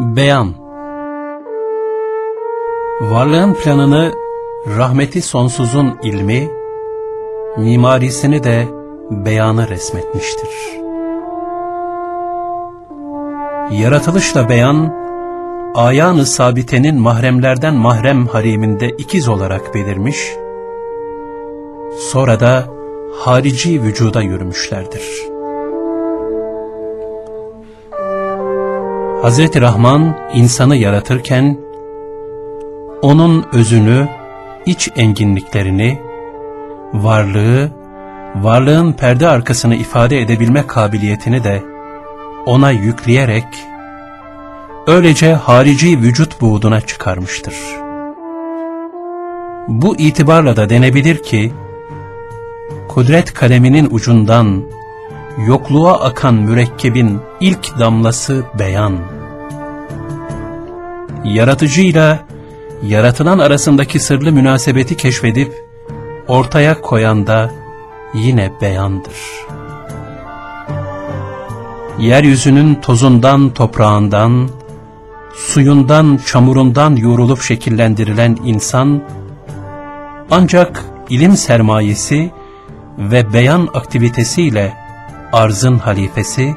Beyan Varlığın planını rahmeti sonsuzun ilmi, mimarisini de beyanı resmetmiştir. Yaratılışla beyan, ayanı sabitenin mahremlerden mahrem hariminde ikiz olarak belirmiş, sonra da harici vücuda yürümüşlerdir. Hazreti Rahman insanı yaratırken, onun özünü, iç enginliklerini, varlığı, varlığın perde arkasını ifade edebilme kabiliyetini de ona yükleyerek, öylece harici vücut buğduna çıkarmıştır. Bu itibarla da denebilir ki, kudret kaleminin ucundan yokluğa akan mürekkebin ilk damlası beyan. Yaratıcıyla yaratılan arasındaki sırlı münasebeti keşfedip ortaya koyan da yine beyandır. Yeryüzünün tozundan, toprağından, suyundan, çamurundan yoğrulup şekillendirilen insan, ancak ilim sermayesi ve beyan aktivitesiyle arzın halifesi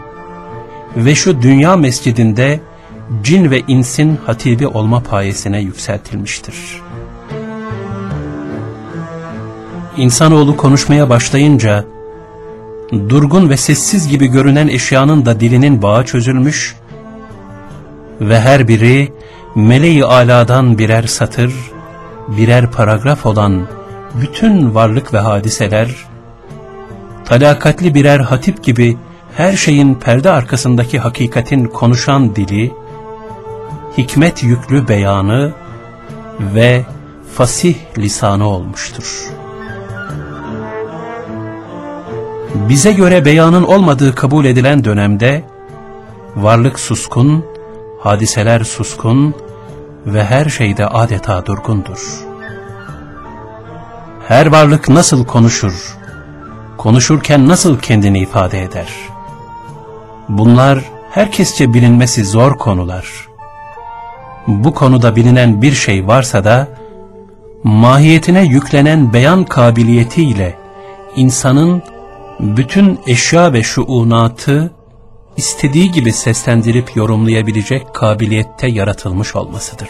ve şu dünya mescidinde cin ve insin hatibi olma payesine yükseltilmiştir. İnsanoğlu konuşmaya başlayınca, durgun ve sessiz gibi görünen eşyanın da dilinin bağı çözülmüş ve her biri meleği aladan birer satır, birer paragraf olan bütün varlık ve hadiseler, talakatli birer hatip gibi her şeyin perde arkasındaki hakikatin konuşan dili, hikmet yüklü beyanı ve fasih lisanı olmuştur. Bize göre beyanın olmadığı kabul edilen dönemde, varlık suskun, hadiseler suskun ve her şeyde adeta durgundur. Her varlık nasıl konuşur, konuşurken nasıl kendini ifade eder? Bunlar herkesçe bilinmesi zor konular. Bu konuda bilinen bir şey varsa da, mahiyetine yüklenen beyan kabiliyetiyle insanın bütün eşya ve şuunatı istediği gibi seslendirip yorumlayabilecek kabiliyette yaratılmış olmasıdır.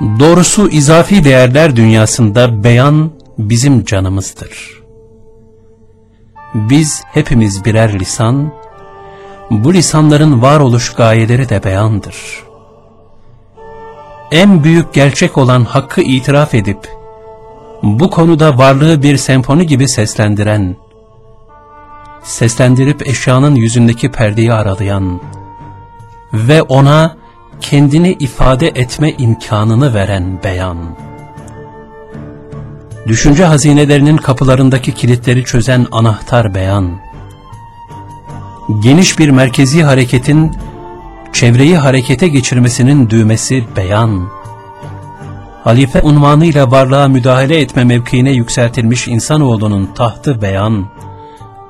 Doğrusu izafi değerler dünyasında beyan bizim canımızdır. Biz hepimiz birer lisan, bu lisanların varoluş gayeleri de beyandır. En büyük gerçek olan hakkı itiraf edip, bu konuda varlığı bir senfoni gibi seslendiren, seslendirip eşyanın yüzündeki perdeyi aralayan ve ona kendini ifade etme imkanını veren beyan. Düşünce hazinelerinin kapılarındaki kilitleri çözen anahtar beyan. Geniş bir merkezi hareketin çevreyi harekete geçirmesinin düğmesi beyan. Halife unvanıyla varlığa müdahale etme mevkiine yükseltilmiş insanoğlunun tahtı beyan,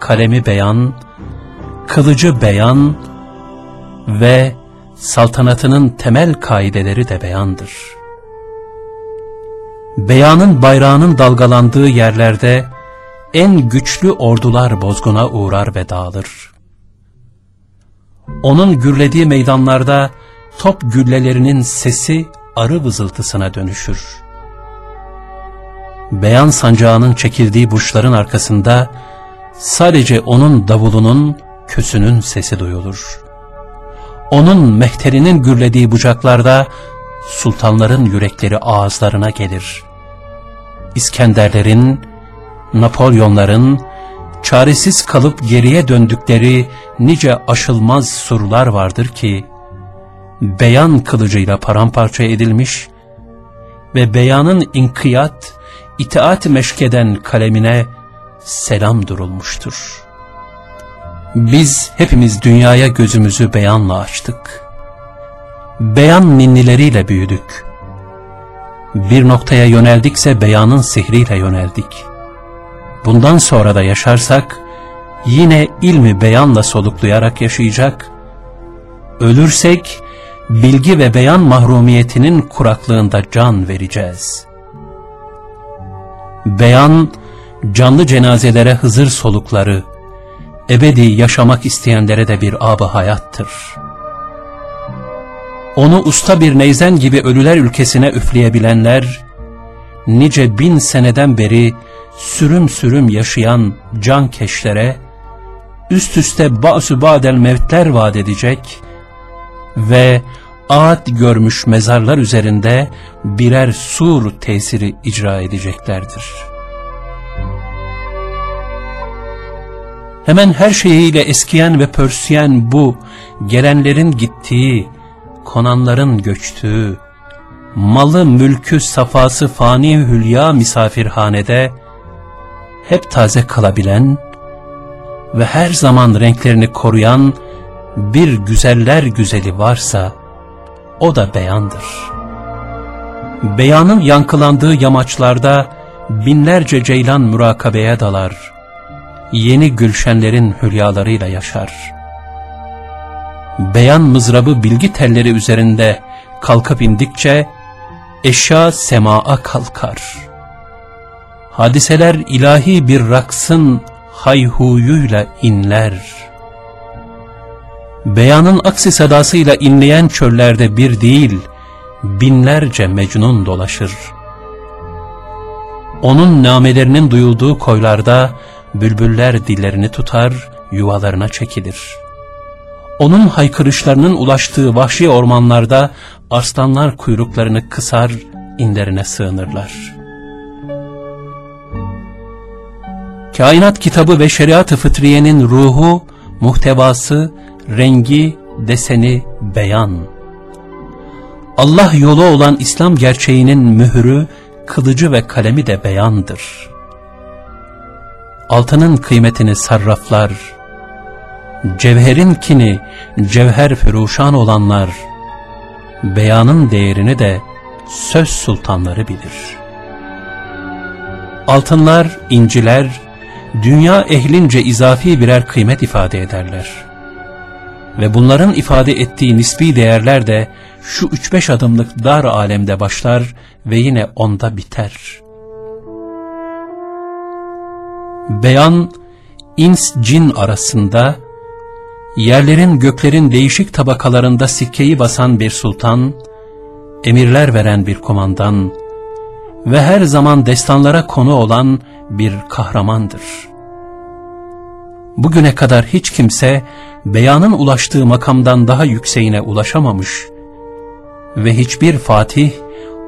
kalemi beyan, kılıcı beyan ve saltanatının temel kaideleri de beyandır. Beyanın bayrağının dalgalandığı yerlerde en güçlü ordular bozguna uğrar ve dağılır. Onun gürlediği meydanlarda top güllelerinin sesi arı vızıltısına dönüşür. Beyan sancağının çekildiği burçların arkasında sadece onun davulunun, kösünün sesi duyulur. Onun mehterinin gürlediği bucaklarda sultanların yürekleri ağızlarına gelir. İskenderlerin, Napolyonların, çaresiz kalıp geriye döndükleri nice aşılmaz surlar vardır ki, beyan kılıcıyla paramparça edilmiş ve beyanın inkiyat, itaat meşkeden kalemine selam durulmuştur. Biz hepimiz dünyaya gözümüzü beyanla açtık. Beyan ninnileriyle büyüdük. Bir noktaya yöneldikse beyanın sihriyle yöneldik. Bundan sonra da yaşarsak, yine ilmi beyanla soluklayarak yaşayacak Ölürsek bilgi ve beyan mahrumiyetinin kuraklığında can vereceğiz. Beyan, canlı cenazelere hızır solukları, ebedi yaşamak isteyenlere de bir ab hayattır. Onu usta bir neyzen gibi ölüler ülkesine üfleyebilenler, nice bin seneden beri sürüm sürüm yaşayan can keşlere, üst üste ba'su ba'del mevtler vaat edecek ve ağat görmüş mezarlar üzerinde birer sur tesiri icra edeceklerdir. Hemen her şeyiyle eskiyen ve pörsüyen bu, gelenlerin gittiği, konanların göçtüğü, malı mülkü safası fani hülya misafirhanede, hep taze kalabilen ve her zaman renklerini koruyan bir güzeller güzeli varsa, o da beyandır. Beyanın yankılandığı yamaçlarda binlerce ceylan mürakabeye dalar, yeni gülşenlerin hülyalarıyla yaşar. Beyan mızrabı bilgi telleri üzerinde kalkıp indikçe, eşya semaa kalkar. Hadiseler ilahi bir raksın hayhuyuyla inler. Beyanın aksi sadasıyla inleyen çöllerde bir değil, binlerce mecnun dolaşır. Onun namelerinin duyulduğu koylarda, bülbüller dillerini tutar, yuvalarına çekilir. Onun haykırışlarının ulaştığı vahşi ormanlarda, arslanlar kuyruklarını kısar, inlerine sığınırlar. Kainat kitabı ve şeriat-ı fıtriyenin ruhu, muhtevası, rengi, deseni, beyan. Allah yolu olan İslam gerçeğinin mührü, kılıcı ve kalemi de beyandır. Altının kıymetini sarraflar, cevherin kini cevher feruşan olanlar, beyanın değerini de söz sultanları bilir. Altınlar, inciler, dünya ehlince izafi birer kıymet ifade ederler. Ve bunların ifade ettiği nisbi değerler de şu üç beş adımlık dar alemde başlar ve yine onda biter. Beyan, ins cin arasında, yerlerin göklerin değişik tabakalarında sikkeyi basan bir sultan, emirler veren bir komandan ve her zaman destanlara konu olan bir kahramandır. Bugüne kadar hiç kimse beyanın ulaştığı makamdan daha yükseğine ulaşamamış ve hiçbir fatih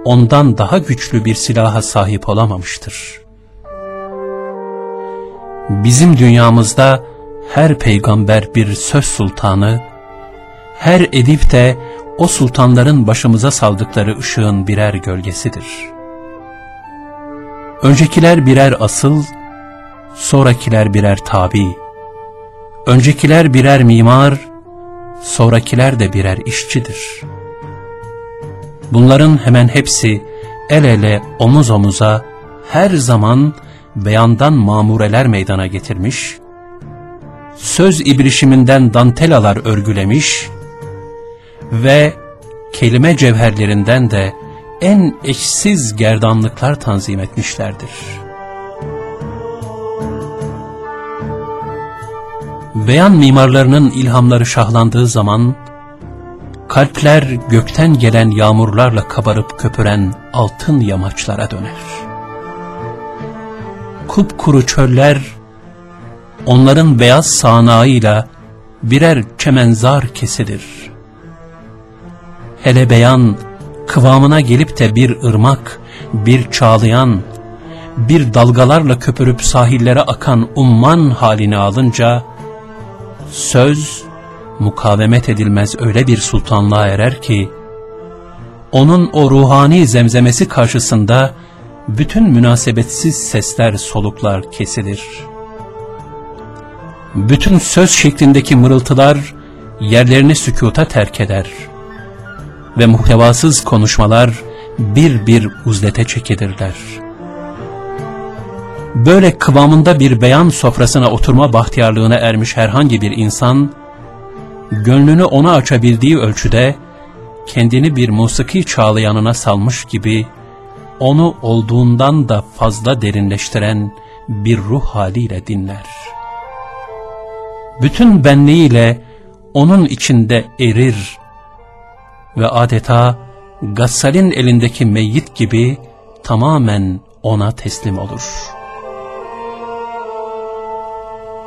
ondan daha güçlü bir silaha sahip olamamıştır. Bizim dünyamızda her peygamber bir söz sultanı, her edip de o sultanların başımıza saldıkları ışığın birer gölgesidir.'' Öncekiler birer asıl, sonrakiler birer tabi. Öncekiler birer mimar, sonrakiler de birer işçidir. Bunların hemen hepsi el ele omuz omuza her zaman beyandan mamureler meydana getirmiş, söz ibrişiminden dantelalar örgülemiş ve kelime cevherlerinden de en eşsiz gerdanlıklar tanzim etmişlerdir. Beyan mimarlarının ilhamları şahlandığı zaman, kalpler gökten gelen yağmurlarla kabarıp köpüren altın yamaçlara döner. Kupkuru çöller, onların beyaz sağanağıyla birer çemenzar kesilir. Hele beyan, kıvamına gelip de bir ırmak, bir çağlayan, bir dalgalarla köpürüp sahillere akan umman halini alınca, söz mukavemet edilmez öyle bir sultanlığa erer ki, onun o ruhani zemzemesi karşısında bütün münasebetsiz sesler soluklar kesilir. Bütün söz şeklindeki mırıltılar yerlerini sükuta terk eder.'' ve muhtevasız konuşmalar bir bir uzlete çekilirler. Böyle kıvamında bir beyan sofrasına oturma bahtiyarlığına ermiş herhangi bir insan, gönlünü ona açabildiği ölçüde, kendini bir musiki çağlayanına salmış gibi, onu olduğundan da fazla derinleştiren bir ruh haliyle dinler. Bütün benliğiyle onun içinde erir ve adeta Gassal'in elindeki meyyit gibi tamamen ona teslim olur.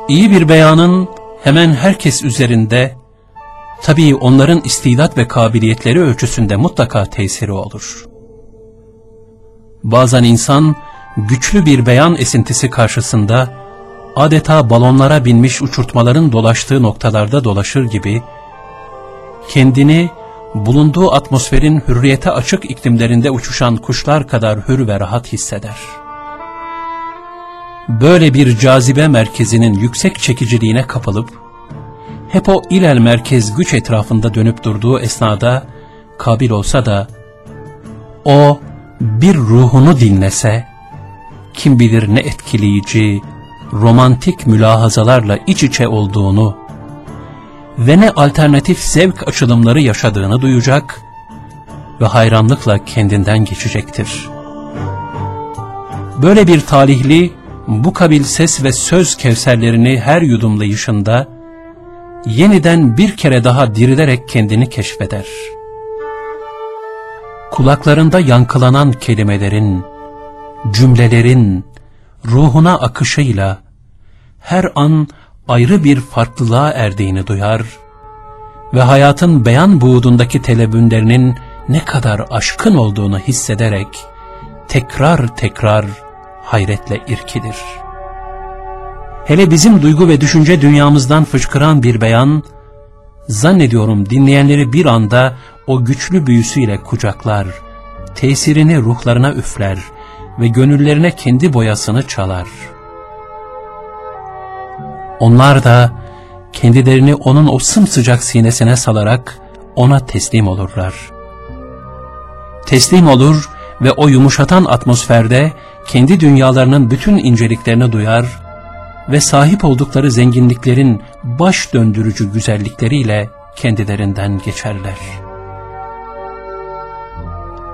İyi bir beyanın hemen herkes üzerinde, tabii onların istidat ve kabiliyetleri ölçüsünde mutlaka tesiri olur. Bazen insan, güçlü bir beyan esintisi karşısında, adeta balonlara binmiş uçurtmaların dolaştığı noktalarda dolaşır gibi, kendini bulunduğu atmosferin hürriyete açık iklimlerinde uçuşan kuşlar kadar hür ve rahat hisseder. Böyle bir cazibe merkezinin yüksek çekiciliğine kapılıp, hep o ilel merkez güç etrafında dönüp durduğu esnada, kabil olsa da, o bir ruhunu dinlese, kim bilir ne etkileyici, romantik mülahazalarla iç içe olduğunu ve ne alternatif zevk açılımları yaşadığını duyacak ve hayranlıkla kendinden geçecektir. Böyle bir talihli, bu kabil ses ve söz kevserlerini her yudumlayışında, yeniden bir kere daha dirilerek kendini keşfeder. Kulaklarında yankılanan kelimelerin, cümlelerin, ruhuna akışıyla, her an ayrı bir farklılığa erdiğini duyar ve hayatın beyan buğdundaki telebünlerinin ne kadar aşkın olduğunu hissederek tekrar tekrar hayretle irkilir. Hele bizim duygu ve düşünce dünyamızdan fışkıran bir beyan, zannediyorum dinleyenleri bir anda o güçlü büyüsüyle kucaklar, tesirini ruhlarına üfler ve gönüllerine kendi boyasını çalar.'' Onlar da kendilerini onun o sımsıcak sinesine salarak ona teslim olurlar. Teslim olur ve o yumuşatan atmosferde kendi dünyalarının bütün inceliklerini duyar ve sahip oldukları zenginliklerin baş döndürücü güzellikleriyle kendilerinden geçerler.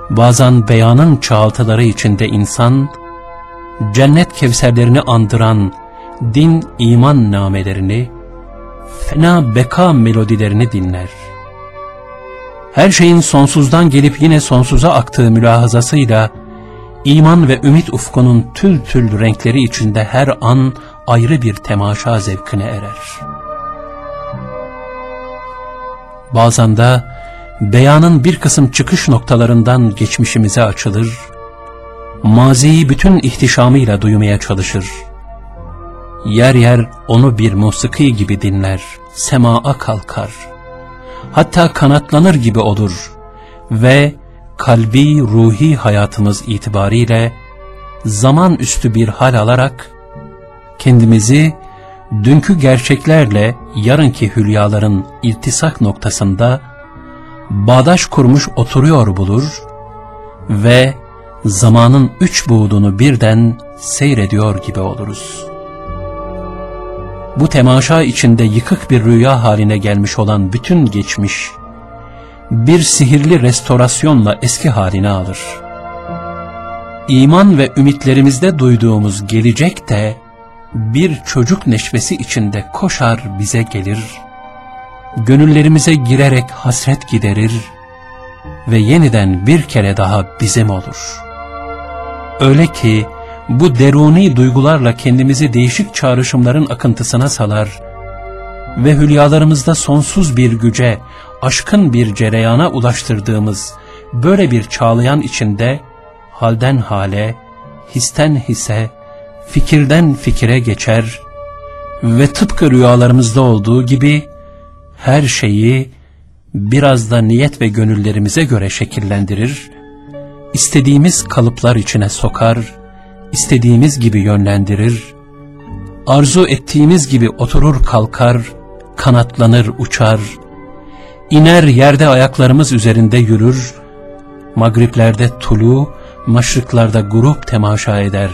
Bazen beyanın çağaltıları içinde insan, cennet kevserlerini andıran din iman namelerini, fena beka melodilerini dinler. Her şeyin sonsuzdan gelip yine sonsuza aktığı mülahazasıyla, iman ve ümit ufkunun tül tül renkleri içinde her an ayrı bir temaşa zevkine erer. Bazen de beyanın bir kısım çıkış noktalarından geçmişimize açılır, maziyi bütün ihtişamıyla duymaya çalışır Yer yer onu bir musiki gibi dinler, semaa kalkar. Hatta kanatlanır gibi olur ve kalbi ruhi hayatımız itibariyle zaman üstü bir hal alarak kendimizi dünkü gerçeklerle yarınki hülyaların iltisak noktasında bağdaş kurmuş oturuyor bulur ve zamanın üç buğdunu birden seyrediyor gibi oluruz.'' bu temaşa içinde yıkık bir rüya haline gelmiş olan bütün geçmiş, bir sihirli restorasyonla eski haline alır. İman ve ümitlerimizde duyduğumuz gelecek de, bir çocuk neşvesi içinde koşar bize gelir, gönüllerimize girerek hasret giderir ve yeniden bir kere daha bizim olur. Öyle ki, bu deruni duygularla kendimizi değişik çağrışımların akıntısına salar ve hülyalarımızda sonsuz bir güce, aşkın bir cereyana ulaştırdığımız böyle bir çağlayan içinde halden hale, histen hise, fikirden fikire geçer ve tıpkı rüyalarımızda olduğu gibi her şeyi biraz da niyet ve gönüllerimize göre şekillendirir, istediğimiz kalıplar içine sokar istediğimiz gibi yönlendirir, arzu ettiğimiz gibi oturur kalkar, kanatlanır uçar, iner yerde ayaklarımız üzerinde yürür, magriplerde tulu, maşrıklarda grup temaşa eder,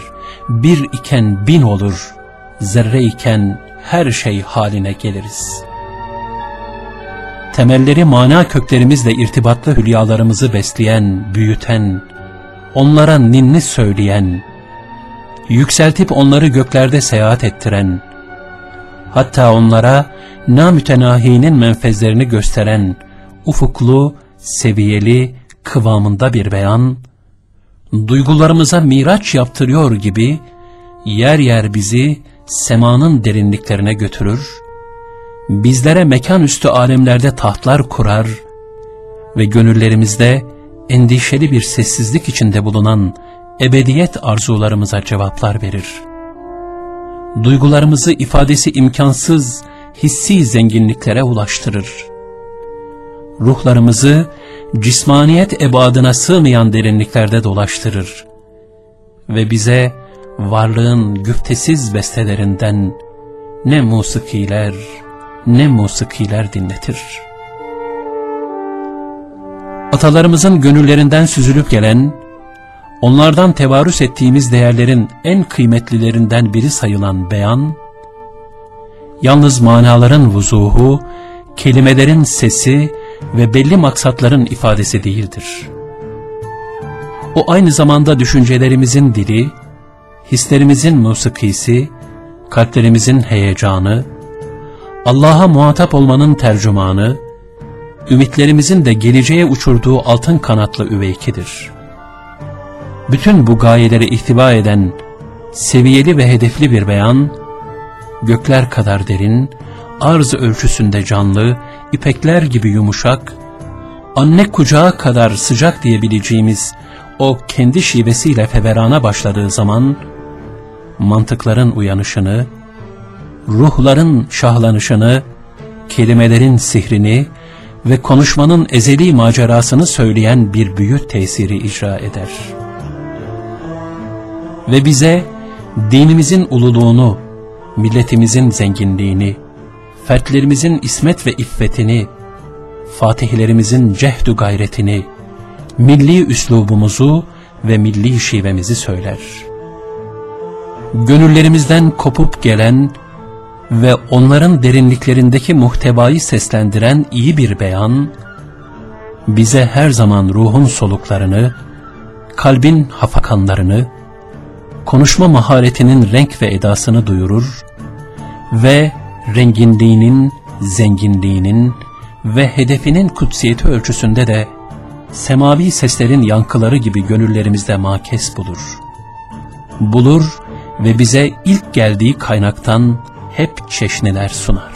bir iken bin olur, zerre iken her şey haline geliriz. Temelleri mana köklerimizle irtibatlı hülyalarımızı besleyen, büyüten, onlara ninni söyleyen, yükseltip onları göklerde seyahat ettiren, hatta onlara namütenahinin menfezlerini gösteren, ufuklu, seviyeli, kıvamında bir beyan, duygularımıza miraç yaptırıyor gibi, yer yer bizi semanın derinliklerine götürür, bizlere mekan üstü alemlerde tahtlar kurar ve gönüllerimizde endişeli bir sessizlik içinde bulunan ebediyet arzularımıza cevaplar verir. Duygularımızı ifadesi imkansız, hissi zenginliklere ulaştırır. Ruhlarımızı cismaniyet ebadına sığmayan derinliklerde dolaştırır. Ve bize varlığın güftesiz bestelerinden ne musikiler, ne musikiler dinletir. Atalarımızın gönüllerinden süzülüp gelen, onlardan tevarüs ettiğimiz değerlerin en kıymetlilerinden biri sayılan beyan, yalnız manaların vuzuhu, kelimelerin sesi ve belli maksatların ifadesi değildir. O aynı zamanda düşüncelerimizin dili, hislerimizin musikisi, kalplerimizin heyecanı, Allah'a muhatap olmanın tercümanı, ümitlerimizin de geleceğe uçurduğu altın kanatlı üveykidir. Bütün bu gayeleri ihtiva eden seviyeli ve hedefli bir beyan, gökler kadar derin, arz ölçüsünde canlı, ipekler gibi yumuşak, anne kucağı kadar sıcak diyebileceğimiz o kendi şivesiyle feverana başladığı zaman, mantıkların uyanışını, ruhların şahlanışını, kelimelerin sihrini ve konuşmanın ezeli macerasını söyleyen bir büyük tesiri icra eder. Ve bize dinimizin ululuğunu, milletimizin zenginliğini, fertlerimizin ismet ve iffetini, fatihlerimizin cehdü gayretini, milli üslubumuzu ve milli şivemizi söyler. Gönüllerimizden kopup gelen ve onların derinliklerindeki muhtevayı seslendiren iyi bir beyan, bize her zaman ruhun soluklarını, kalbin hafakanlarını, konuşma maharetinin renk ve edasını duyurur ve renginliğinin, zenginliğinin ve hedefinin kutsiyeti ölçüsünde de semavi seslerin yankıları gibi gönüllerimizde makes bulur. Bulur ve bize ilk geldiği kaynaktan hep çeşniler sunar.